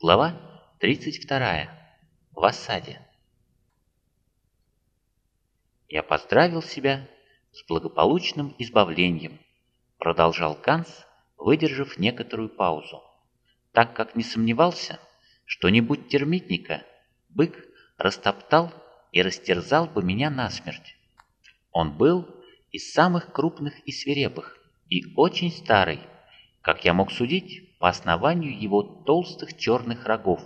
Глава 32. В осаде. Я поздравил себя с благополучным избавлением, продолжал Ганс, выдержав некоторую паузу, так как не сомневался, что не будь термитника, бык растоптал и растерзал бы меня насмерть. Он был из самых крупных и свирепых, и очень старый, как я мог судить, по основанию его толстых черных рогов,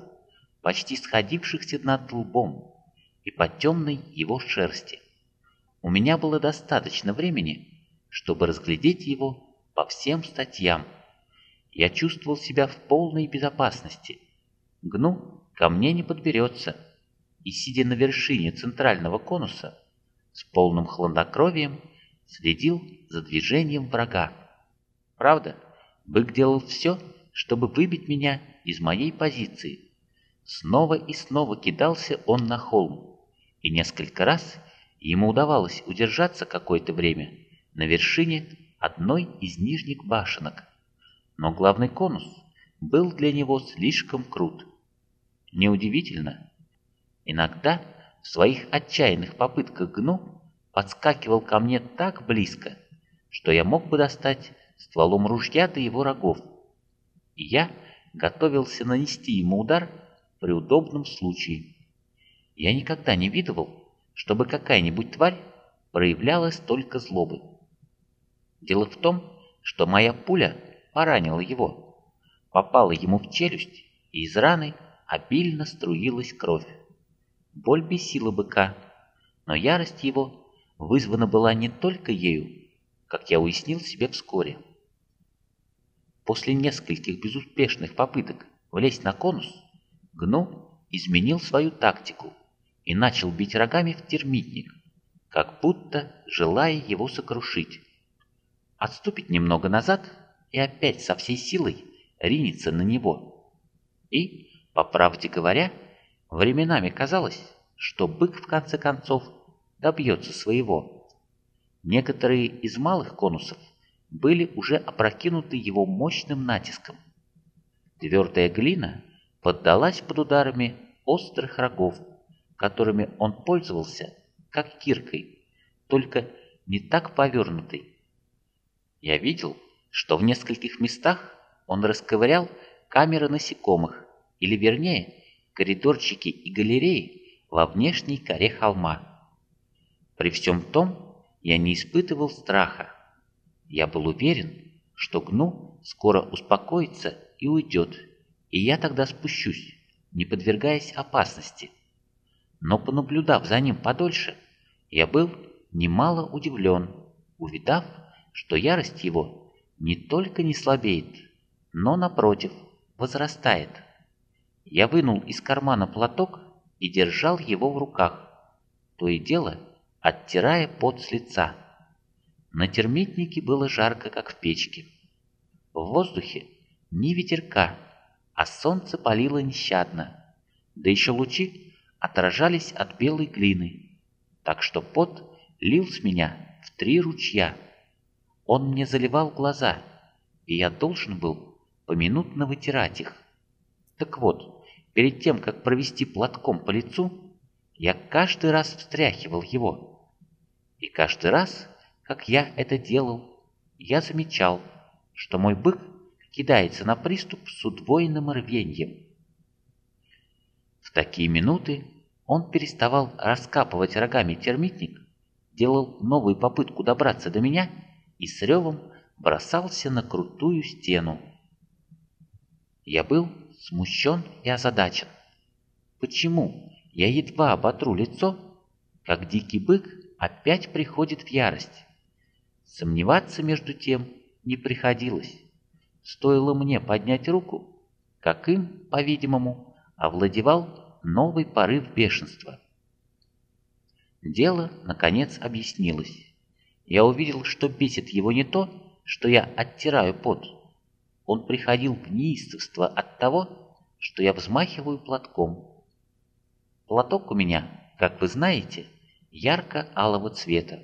почти сходившихся над лбом, и по темной его шерсти. У меня было достаточно времени, чтобы разглядеть его по всем статьям. Я чувствовал себя в полной безопасности. Гну ко мне не подберется, и, сидя на вершине центрального конуса, с полным хладнокровием следил за движением врага. Правда, бык делал все, чтобы выбить меня из моей позиции. Снова и снова кидался он на холм, и несколько раз ему удавалось удержаться какое-то время на вершине одной из нижних башенок. Но главный конус был для него слишком крут. Неудивительно, иногда в своих отчаянных попытках гну подскакивал ко мне так близко, что я мог бы достать стволом ружья до его рогов. И я готовился нанести ему удар при удобном случае. Я никогда не видывал, чтобы какая-нибудь тварь проявляла столько злобы. Дело в том, что моя пуля поранила его, попала ему в челюсть, и из раны обильно струилась кровь. Боль бесила быка, но ярость его вызвана была не только ею, как я уяснил себе вскоре. После нескольких безуспешных попыток влезть на конус, Гну изменил свою тактику и начал бить рогами в термитник, как будто желая его сокрушить. Отступит немного назад и опять со всей силой ринется на него. И, по правде говоря, временами казалось, что бык в конце концов добьется своего. Некоторые из малых конусов были уже опрокинуты его мощным натиском. Твердая глина поддалась под ударами острых рогов, которыми он пользовался, как киркой, только не так повернутой. Я видел, что в нескольких местах он расковырял камеры насекомых, или вернее, коридорчики и галереи во внешней коре холма. При всем том я не испытывал страха, я был уверен, что Гну скоро успокоится и уйдет, и я тогда спущусь, не подвергаясь опасности. Но понаблюдав за ним подольше, я был немало удивлен, увидав, что ярость его не только не слабеет, но, напротив, возрастает. Я вынул из кармана платок и держал его в руках, то и дело оттирая пот с лица. На термитнике было жарко, как в печке. В воздухе ни ветерка, а солнце палило нещадно, да еще лучи отражались от белой глины, так что пот лил с меня в три ручья. Он мне заливал глаза, и я должен был поминутно вытирать их. Так вот, перед тем, как провести платком по лицу, я каждый раз встряхивал его. И каждый раз как я это делал, я замечал, что мой бык кидается на приступ с удвоенным рвеньем. В такие минуты он переставал раскапывать рогами термитник, делал новую попытку добраться до меня и с ревом бросался на крутую стену. Я был смущен и озадачен. Почему я едва оботру лицо, как дикий бык опять приходит в ярость? Сомневаться между тем не приходилось. Стоило мне поднять руку, как им, по-видимому, овладевал новый порыв бешенства. Дело, наконец, объяснилось. Я увидел, что бесит его не то, что я оттираю пот. Он приходил в неистовство от того, что я взмахиваю платком. Платок у меня, как вы знаете, ярко-алого цвета.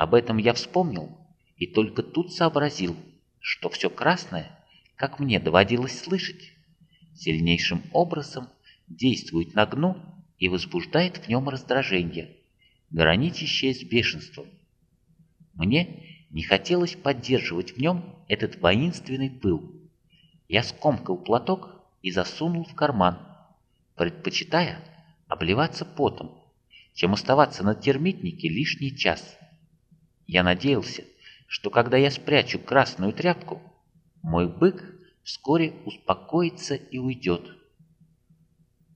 Об этом я вспомнил и только тут сообразил, что все красное, как мне доводилось слышать, сильнейшим образом действует на гну и возбуждает в нем раздражение, граничащее с бешенством. Мне не хотелось поддерживать в нем этот воинственный пыл. Я скомкал платок и засунул в карман, предпочитая обливаться потом, чем оставаться на термитнике лишний час. Я надеялся, что когда я спрячу красную тряпку, мой бык вскоре успокоится и уйдет.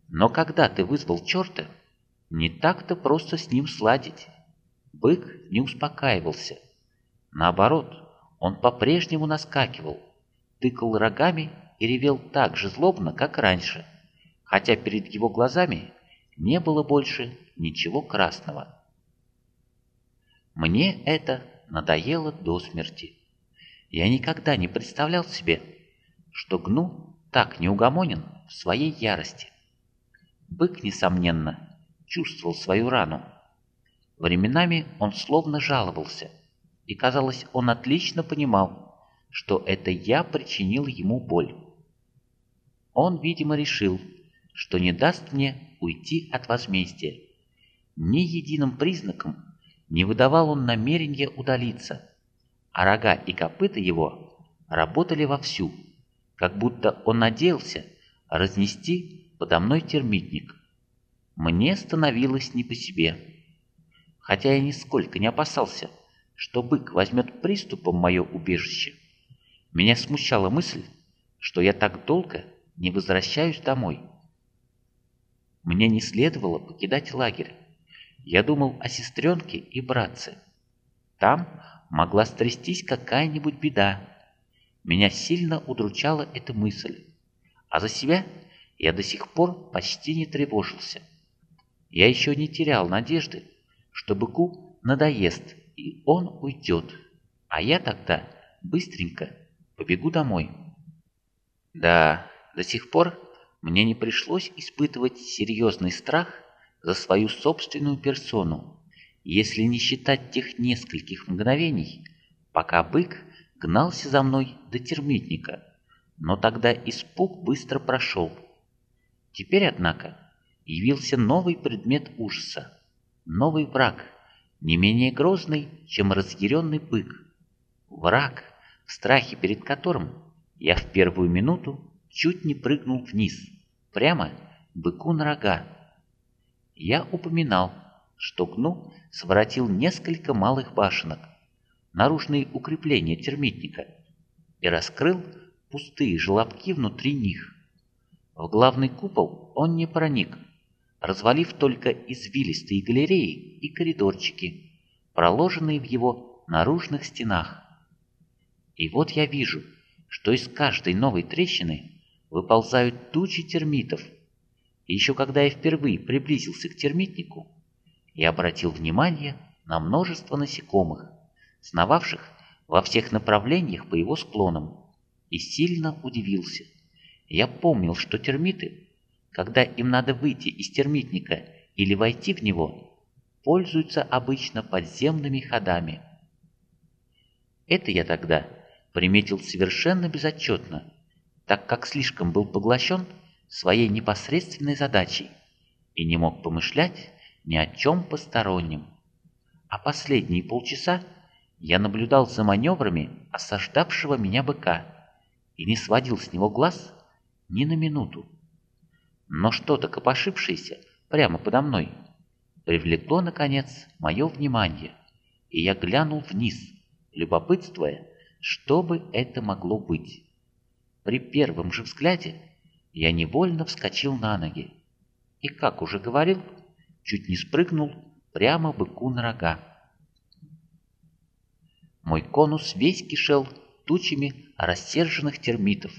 Но когда ты вызвал черта, не так-то просто с ним сладить. Бык не успокаивался. Наоборот, он по-прежнему наскакивал, тыкал рогами и ревел так же злобно, как раньше, хотя перед его глазами не было больше ничего красного. Мне это надоело до смерти. Я никогда не представлял себе, что Гну так неугомонен в своей ярости. Бык, несомненно, чувствовал свою рану. Временами он словно жаловался, и, казалось, он отлично понимал, что это я причинил ему боль. Он, видимо, решил, что не даст мне уйти от возмездия. Ни единым признаком не выдавал он намерения удалиться, а рога и копыта его работали вовсю, как будто он надеялся разнести подо мной термитник. Мне становилось не по себе, хотя я нисколько не опасался, что бык возьмет приступом мое убежище. Меня смущала мысль, что я так долго не возвращаюсь домой. Мне не следовало покидать лагерь. Я думал о сестренке и братце. Там могла стрястись какая-нибудь беда. Меня сильно удручала эта мысль. А за себя я до сих пор почти не тревожился. Я еще не терял надежды, что быку надоест, и он уйдет. А я тогда быстренько побегу домой. Да, до сих пор мне не пришлось испытывать серьезный страх за свою собственную персону, если не считать тех нескольких мгновений, пока бык гнался за мной до термитника, но тогда испуг быстро прошел. Теперь, однако, явился новый предмет ужаса, новый враг, не менее грозный, чем разъяренный бык. Враг, в страхе перед которым я в первую минуту чуть не прыгнул вниз, прямо быку на рога. Я упоминал, что Гну своротил несколько малых башенок, наружные укрепления термитника, и раскрыл пустые желобки внутри них. В главный купол он не проник, развалив только извилистые галереи и коридорчики, проложенные в его наружных стенах. И вот я вижу, что из каждой новой трещины выползают тучи термитов. И еще когда я впервые приблизился к термитнику, я обратил внимание на множество насекомых, сновавших во всех направлениях по его склонам, и сильно удивился. Я помнил, что термиты, когда им надо выйти из термитника или войти в него, пользуются обычно подземными ходами. Это я тогда приметил совершенно безотчетно, так как слишком был поглощен своей непосредственной задачей и не мог помышлять ни о чем постороннем. А последние полчаса я наблюдал за маневрами осаждавшего меня быка и не сводил с него глаз ни на минуту. Но что-то копошившееся прямо подо мной привлекло, наконец, мое внимание, и я глянул вниз, любопытствуя, что бы это могло быть. При первом же взгляде я невольно вскочил на ноги и, как уже говорил, чуть не спрыгнул прямо быку на рога. Мой конус весь кишел тучами рассерженных термитов.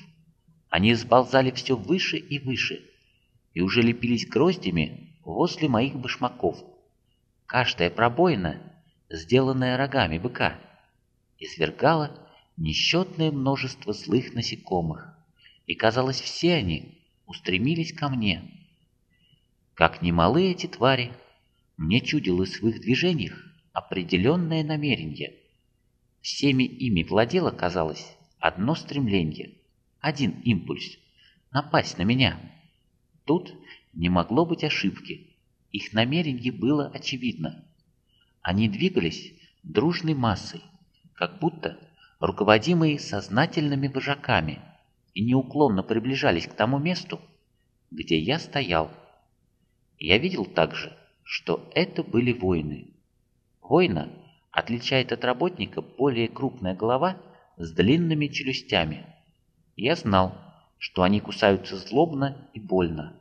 Они сползали все выше и выше и уже лепились гроздями возле моих башмаков. Каждая пробоина, сделанная рогами быка, извергала несчетное множество злых насекомых, и, казалось, все они устремились ко мне. Как немалы эти твари, мне чудилось в их движениях определенное намерение. Всеми ими владело, казалось, одно стремление, один импульс — напасть на меня. Тут не могло быть ошибки. Их намерение было очевидно. Они двигались дружной массой, как будто руководимые сознательными вожаками, и неуклонно приближались к тому месту, где я стоял. Я видел также, что это были воины. Воина отличает от работника более крупная голова с длинными челюстями. Я знал, что они кусаются злобно и больно.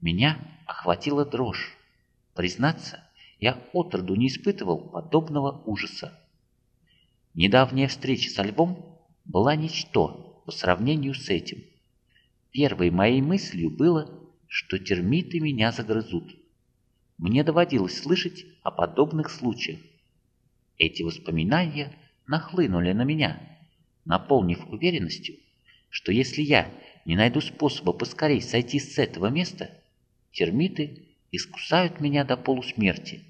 Меня охватила дрожь. Признаться, я отроду не испытывал подобного ужаса. Недавняя встреча со львом была ничто по сравнению с этим. Первой моей мыслью было, что термиты меня загрызут. Мне доводилось слышать о подобных случаях. Эти воспоминания нахлынули на меня, наполнив уверенностью, что если я не найду способа поскорей сойти с этого места, термиты искусают меня до полусмерти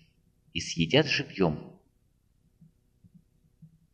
и съедят живьем.